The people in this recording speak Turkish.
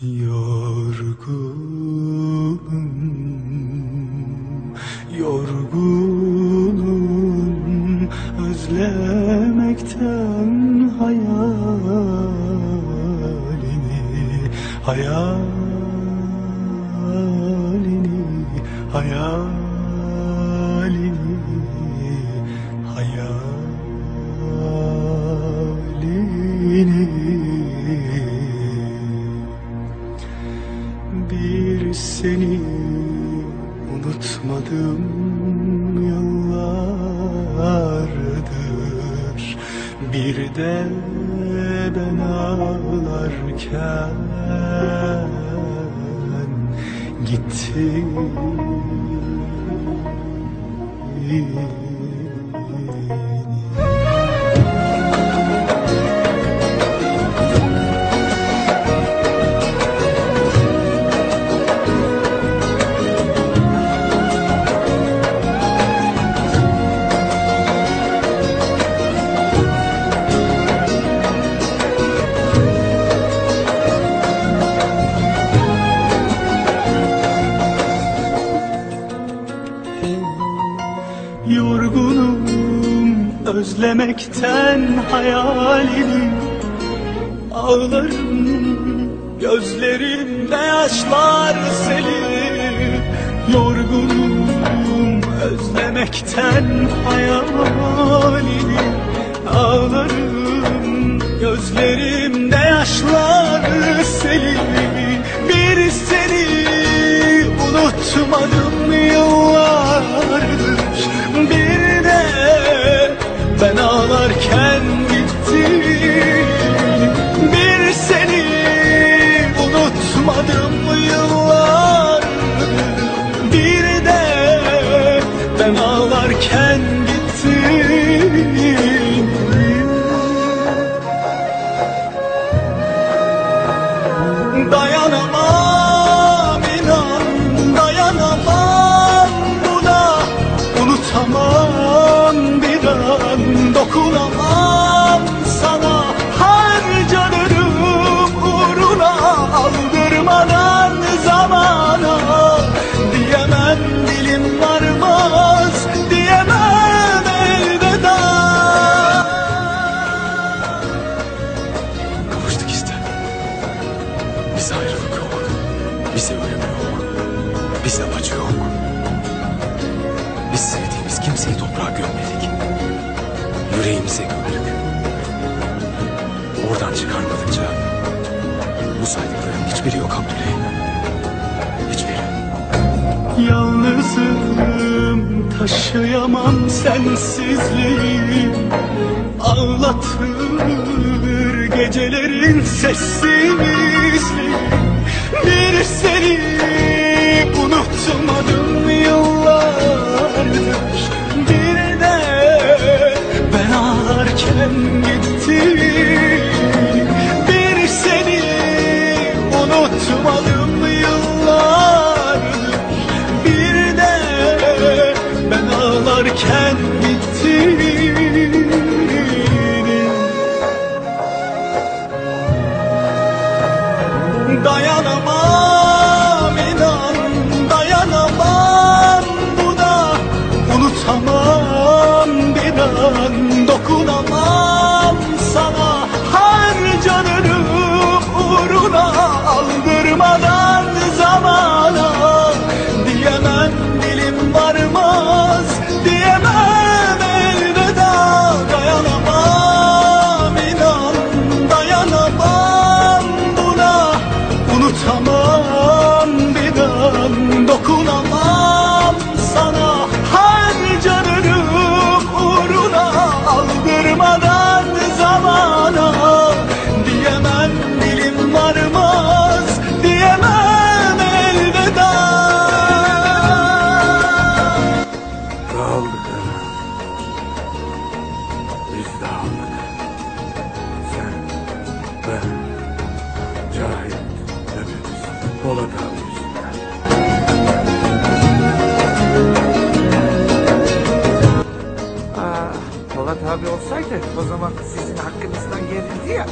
Yorgunum, yorgunum Özlemekten hayalini Hayalini, hayalini seni unutmadım yıllardır. Bir de ben ağlarken gitti özlemekten hayalini Ağlarım gözlerimde yaşlar seli Yorgunum özlemekten hayalini Ağlarım gözlerimde yaşlar seli dokunamam sana Harcanırım uğruna aldırmadan zamana Diyemem dilim varmaz diyemem elveda Kavuştuk işte. Bize ayrılık yok. Bize ölüm yok. Bize acı yok. Biz sevdiğimiz kimseyi toprağa gömmedik. Yüreğimize gömdük. Oradan çıkarmadıkça bu saydıkların hiçbiri yok Abdüley. Hiçbiri. Yalnızım taşıyamam sensizliği Ağlatır gecelerin sessizliği Bir seni an Polat abi olsaydı o zaman sizin hakkınızdan gelirdi ya.